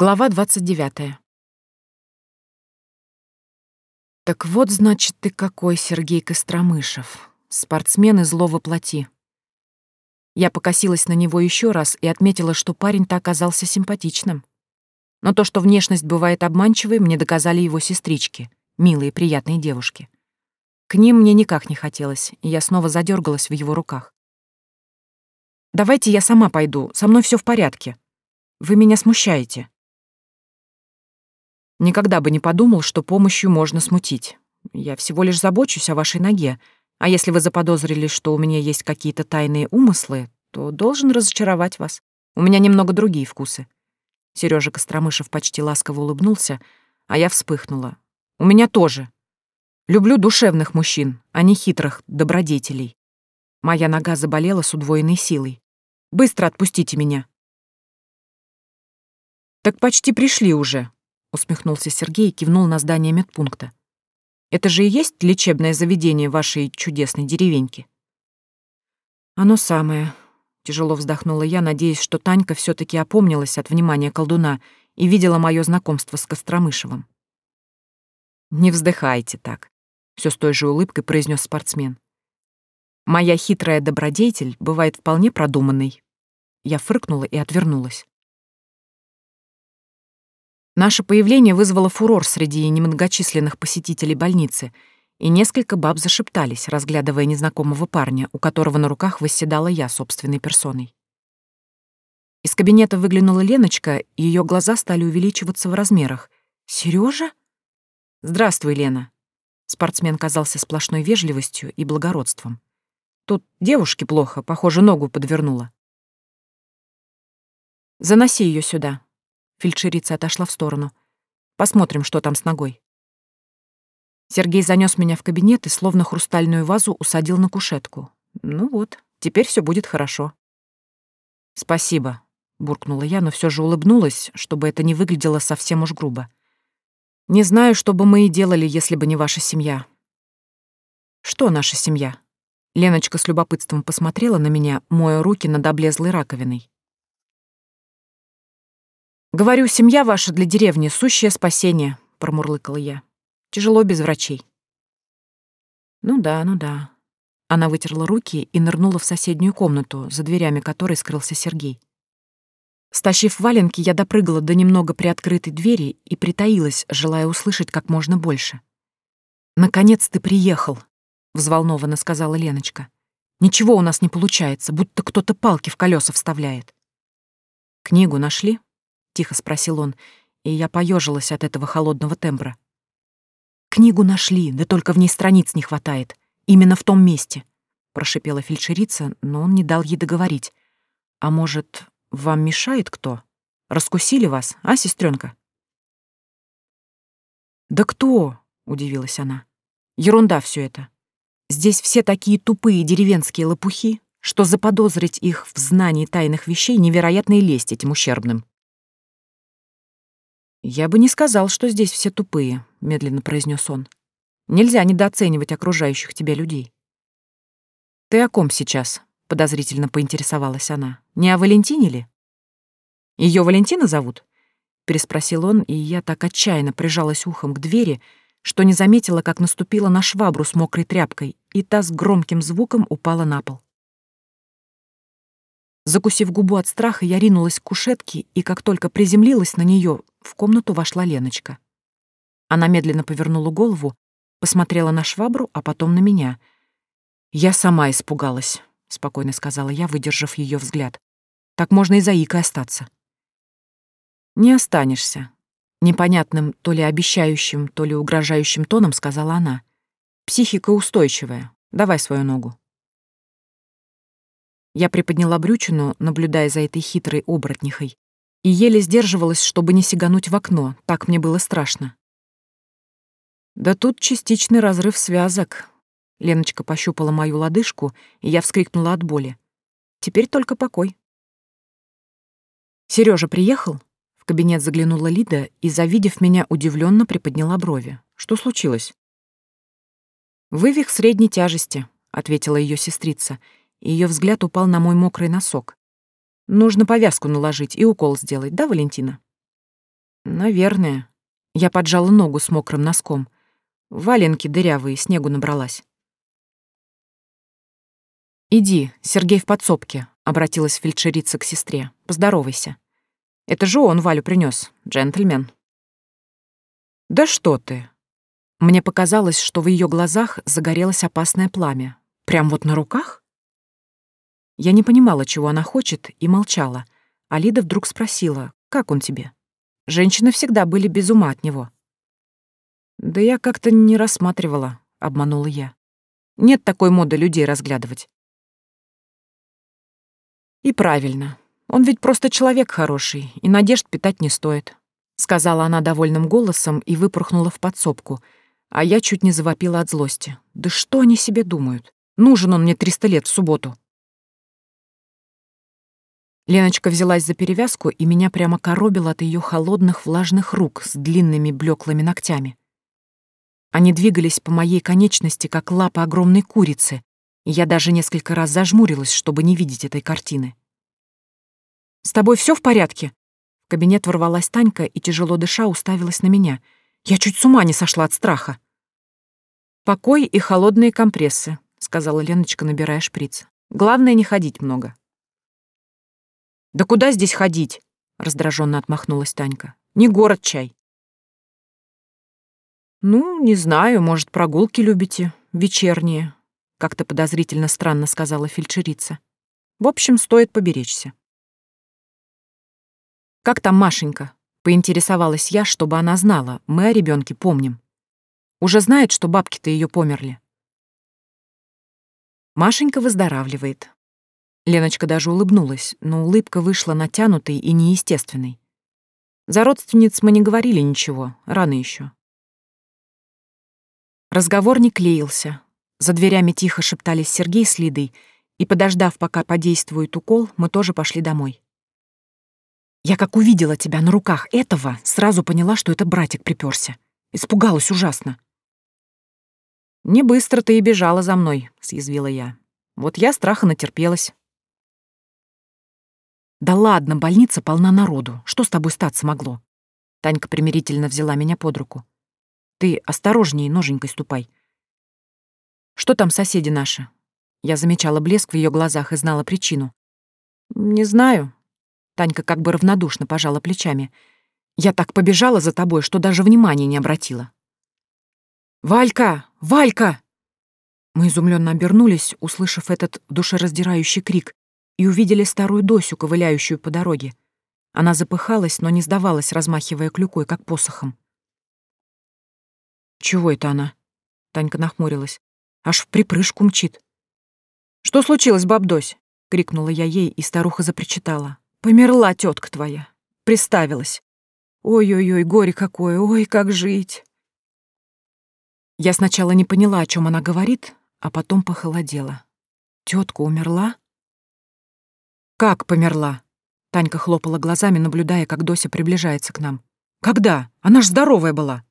Глава 29. Так вот, значит, ты какой, Сергей Костромышев. Спортсмен из злого плоти. Я покосилась на него еще раз и отметила, что парень-то оказался симпатичным. Но то, что внешность бывает обманчивой, мне доказали его сестрички, милые, приятные девушки. К ним мне никак не хотелось, и я снова задергалась в его руках. «Давайте я сама пойду, со мной все в порядке. Вы меня смущаете». Никогда бы не подумал, что помощью можно смутить. Я всего лишь забочусь о вашей ноге, а если вы заподозрили, что у меня есть какие-то тайные умыслы, то должен разочаровать вас. У меня немного другие вкусы. Сережа Костромышев почти ласково улыбнулся, а я вспыхнула. У меня тоже. Люблю душевных мужчин, а не хитрых добродетелей. Моя нога заболела с удвоенной силой. Быстро отпустите меня. Так почти пришли уже, усмехнулся Сергей и кивнул на здание медпункта. Это же и есть лечебное заведение вашей чудесной деревеньки. Оно самое. Тяжело вздохнула я, надеясь, что Танька все таки опомнилась от внимания колдуна и видела мое знакомство с Костромышевым. Не вздыхайте так, все с той же улыбкой произнес спортсмен. Моя хитрая добродетель бывает вполне продуманной. Я фыркнула и отвернулась. Наше появление вызвало фурор среди немногочисленных посетителей больницы, и несколько баб зашептались, разглядывая незнакомого парня, у которого на руках восседала я собственной персоной. Из кабинета выглянула Леночка, и ее глаза стали увеличиваться в размерах. Сережа? «Здравствуй, Лена». Спортсмен казался сплошной вежливостью и благородством. Тут девушке плохо, похоже, ногу подвернула. «Заноси ее сюда», Фельдшерица отошла в сторону. Посмотрим, что там с ногой. Сергей занес меня в кабинет и словно хрустальную вазу усадил на кушетку. Ну вот, теперь все будет хорошо. Спасибо, буркнула я, но все же улыбнулась, чтобы это не выглядело совсем уж грубо. Не знаю, что бы мы и делали, если бы не ваша семья. Что наша семья? Леночка с любопытством посмотрела на меня, моя руки над облезлой раковиной. «Говорю, семья ваша для деревни — сущее спасение», — промурлыкала я. «Тяжело без врачей». «Ну да, ну да». Она вытерла руки и нырнула в соседнюю комнату, за дверями которой скрылся Сергей. Стащив валенки, я допрыгала до немного приоткрытой двери и притаилась, желая услышать как можно больше. «Наконец ты приехал», — взволнованно сказала Леночка. «Ничего у нас не получается, будто кто-то палки в колеса вставляет». «Книгу нашли?» Тихо спросил он, и я поежилась от этого холодного тембра. Книгу нашли, да только в ней страниц не хватает. Именно в том месте, прошипела фельдшерица, но он не дал ей договорить. А может, вам мешает кто? Раскусили вас, а, сестренка? Да кто? удивилась она. Ерунда все это. Здесь все такие тупые деревенские лопухи, что заподозрить их в знании тайных вещей невероятно и лесть этим ущербным. «Я бы не сказал, что здесь все тупые», — медленно произнес он. «Нельзя недооценивать окружающих тебя людей». «Ты о ком сейчас?» — подозрительно поинтересовалась она. «Не о Валентине ли?» Ее Валентина зовут?» — переспросил он, и я так отчаянно прижалась ухом к двери, что не заметила, как наступила на швабру с мокрой тряпкой, и та с громким звуком упала на пол. Закусив губу от страха, я ринулась к кушетке, и как только приземлилась на нее, в комнату вошла Леночка. Она медленно повернула голову, посмотрела на швабру, а потом на меня. «Я сама испугалась», — спокойно сказала я, выдержав ее взгляд. «Так можно и заикой остаться». «Не останешься», — непонятным, то ли обещающим, то ли угрожающим тоном сказала она. «Психика устойчивая. Давай свою ногу». Я приподняла брючину, наблюдая за этой хитрой оборотнихой, и еле сдерживалась, чтобы не сигануть в окно, так мне было страшно. Да тут частичный разрыв связок. Леночка пощупала мою лодыжку, и я вскрикнула от боли. Теперь только покой. Сережа приехал? В кабинет заглянула Лида и, завидев меня, удивленно приподняла брови. Что случилось? Вывих средней тяжести, ответила ее сестрица, и ее взгляд упал на мой мокрый носок. Нужно повязку наложить и укол сделать, да, Валентина? Наверное. Я поджала ногу с мокрым носком. Валенки дырявые, снегу набралась. «Иди, Сергей в подсобке», — обратилась фельдшерица к сестре. «Поздоровайся. Это же он Валю принес, джентльмен». «Да что ты!» Мне показалось, что в ее глазах загорелось опасное пламя. Прям вот на руках? Я не понимала, чего она хочет, и молчала. А Лида вдруг спросила, как он тебе? Женщины всегда были без ума от него. «Да я как-то не рассматривала», — обманула я. «Нет такой моды людей разглядывать». «И правильно. Он ведь просто человек хороший, и надежд питать не стоит», — сказала она довольным голосом и выпорхнула в подсобку, а я чуть не завопила от злости. «Да что они себе думают? Нужен он мне триста лет в субботу». Леночка взялась за перевязку, и меня прямо коробило от ее холодных влажных рук с длинными блеклыми ногтями. Они двигались по моей конечности, как лапа огромной курицы, и я даже несколько раз зажмурилась, чтобы не видеть этой картины. «С тобой все в порядке?» В кабинет ворвалась Танька и, тяжело дыша, уставилась на меня. Я чуть с ума не сошла от страха. «Покой и холодные компрессы», — сказала Леночка, набирая шприц. «Главное, не ходить много». «Да куда здесь ходить?» — раздраженно отмахнулась Танька. «Не город чай». «Ну, не знаю, может, прогулки любите, вечерние», — как-то подозрительно странно сказала фельдшерица. «В общем, стоит поберечься». «Как там Машенька?» — поинтересовалась я, чтобы она знала, мы о ребенке помним. Уже знает, что бабки-то ее померли. Машенька выздоравливает. Леночка даже улыбнулась, но улыбка вышла натянутой и неестественной. За родственниц мы не говорили ничего, рано еще. Разговор не клеился. За дверями тихо шептались Сергей с Лидой, и, подождав, пока подействует укол, мы тоже пошли домой. Я как увидела тебя на руках этого, сразу поняла, что это братик приперся. Испугалась ужасно. «Не быстро ты и бежала за мной», — съязвила я. «Вот я страха натерпелась». «Да ладно, больница полна народу. Что с тобой статься могло?» Танька примирительно взяла меня под руку. Ты осторожнее ноженькой ступай. Что там соседи наши? Я замечала блеск в ее глазах и знала причину. Не знаю. Танька как бы равнодушно пожала плечами. Я так побежала за тобой, что даже внимания не обратила. «Валька! Валька!» Мы изумленно обернулись, услышав этот душераздирающий крик, и увидели старую Досю, ковыляющую по дороге. Она запыхалась, но не сдавалась, размахивая клюкой, как посохом. «Чего это она?» Танька нахмурилась. «Аж в припрыжку мчит». «Что случилось, бабдось?» — крикнула я ей, и старуха запричитала. «Померла тетка твоя. Приставилась. Ой-ой-ой, горе какое, ой, как жить!» Я сначала не поняла, о чем она говорит, а потом похолодела. Тетка умерла? Как померла? Танька хлопала глазами, наблюдая, как Дося приближается к нам. Когда? Она ж здоровая была.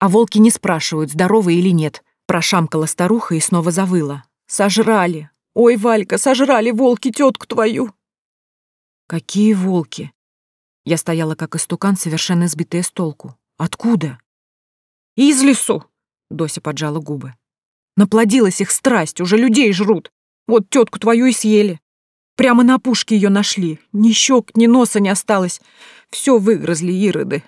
А волки не спрашивают, здоровы или нет. Прошамкала старуха и снова завыла. Сожрали. Ой, Валька, сожрали волки тетку твою. Какие волки? Я стояла как истукан, совершенно сбитая с толку. Откуда? Из лесу. Дося поджала губы. Наплодилась их страсть, уже людей жрут. Вот тетку твою и съели. Прямо на пушке ее нашли. Ни щек, ни носа не осталось. Все выгрызли ироды.